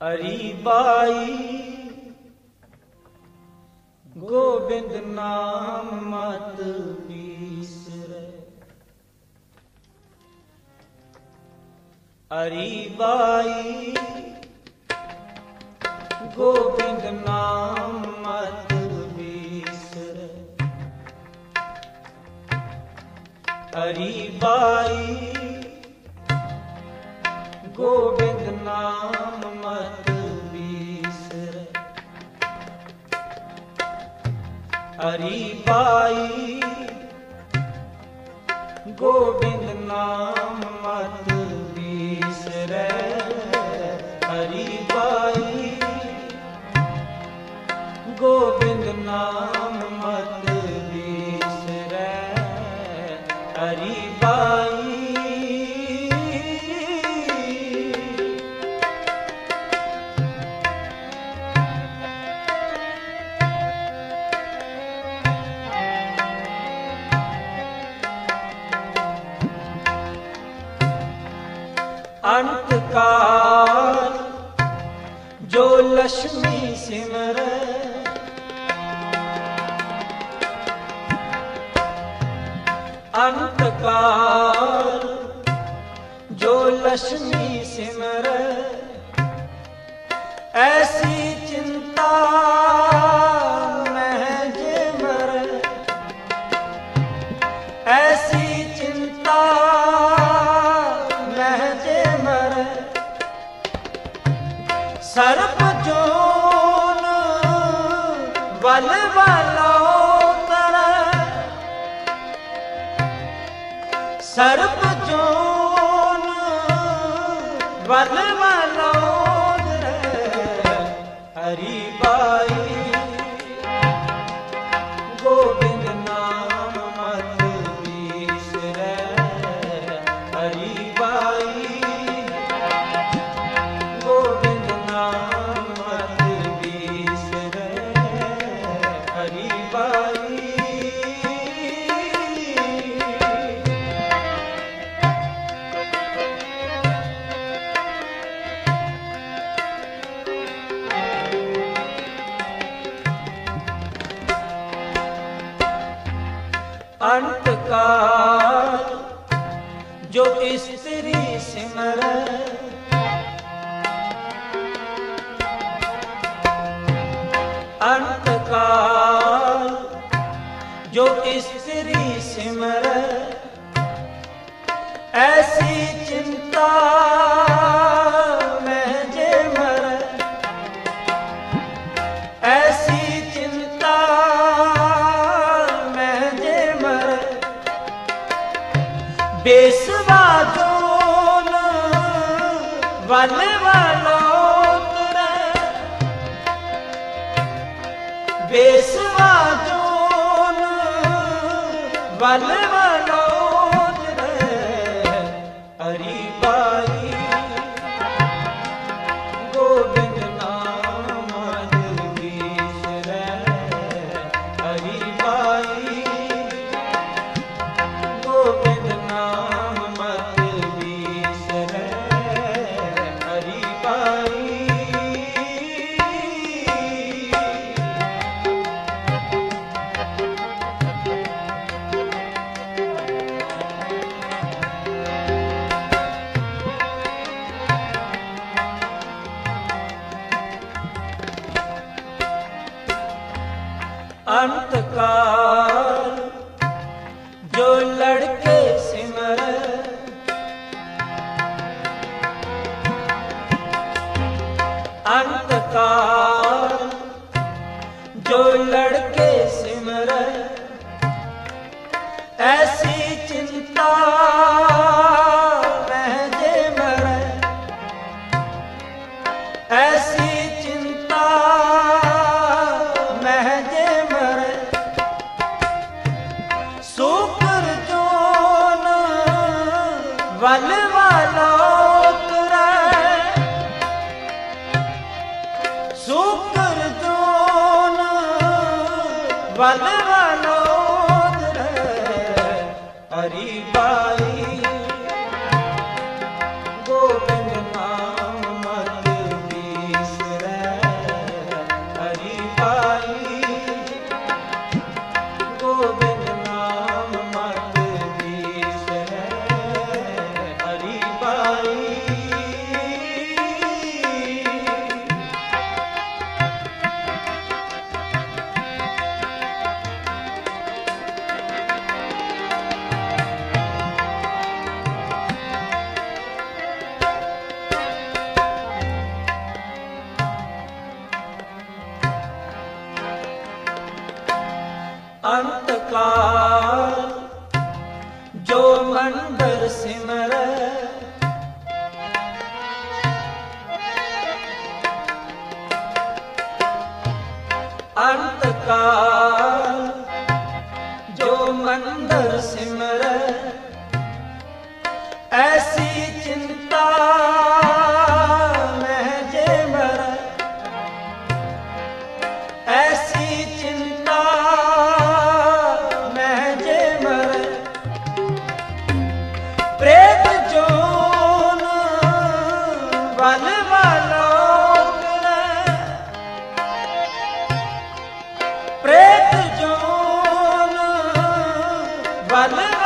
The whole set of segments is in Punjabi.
ਅਰੀ ਬਾਈ ਗੋਬਿੰਦ ਨਾਮ ਮਤ ਬੀਸਰੇ ਅਰੀ ਬਾਈ ਗੋਬਿੰਦ ਨਾਮ ਮਤ ਬੀਸਰੇ ਅਰੀ ਬਾਈ ਗੋਬਿੰਦ ਹਰੀ ਪਾਈ ਗੋਬਿੰਦ ਨਾਮ ਮਤ ਬੀਸਰੇ ਹਰੀ ਬਾਈ ਗੋਬਿੰਦ ਨਾਮ ਅੰਤ ਕਾਲ ਜੋ ਲక్ష్ਮੀ ਸਿਮਰ, ਐਸੀ ਚਿੰਤਾ ਮਹਿ ਜੇ ਮਰੈ ਐਸੀ ਚਿੰਤਾ ਮਹਿ ਜੇ ਮਰੈ ਸਰਪ ਜੋਨ ਵਲ ਸਰਪ ਜੋਨ ਵਲ ਵਾਲੋ ਤਰੈ ਹਰੀ ਬਾਈ। ਗੋਬਿੰਦ ਨਾਮ ਮਤ ਬੀਸਰੈ ਹਰੀ ਬਾਈ। ਗੋਬਿੰਦ ਨਾਮ ਮਤ ਬੀਸਰੈ ਹਰੀ ਬਾਈ। ਜੋ ਇਸਤਰੀ ਸਿਮਰੈ। ਅੰਤ ਕਾਲ ਜੋ ਇਸਤਰੀ ਸਿਮਰੈ। ਐਸੀ ਚਿੰਤਾ ਵਲ ਅੰਤ ਕਾਲ ਜੋ ਲੜਕੇ ਸਿਮਰ। ਅੰਤ ਕਾਲ ਜੋ ਲੜਕੇ ਸਿਮਰ। ਐਸੀ ਅੰਤ ਬਲ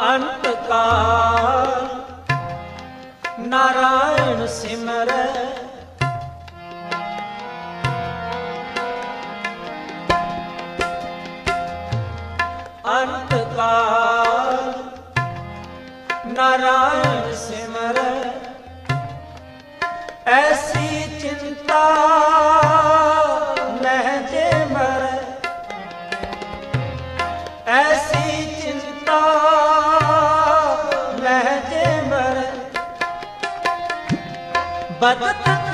ਅੰਤ ਕਾਲ ਨਾਰਾਇਣ ਸਿਮਰੈ। ਅੰਤ ਕਾਲ ਨਾਰਾਇਣ ਸਿਮਰੈ। ਐਸੀ ਚਿੰਤਾ But, but, but.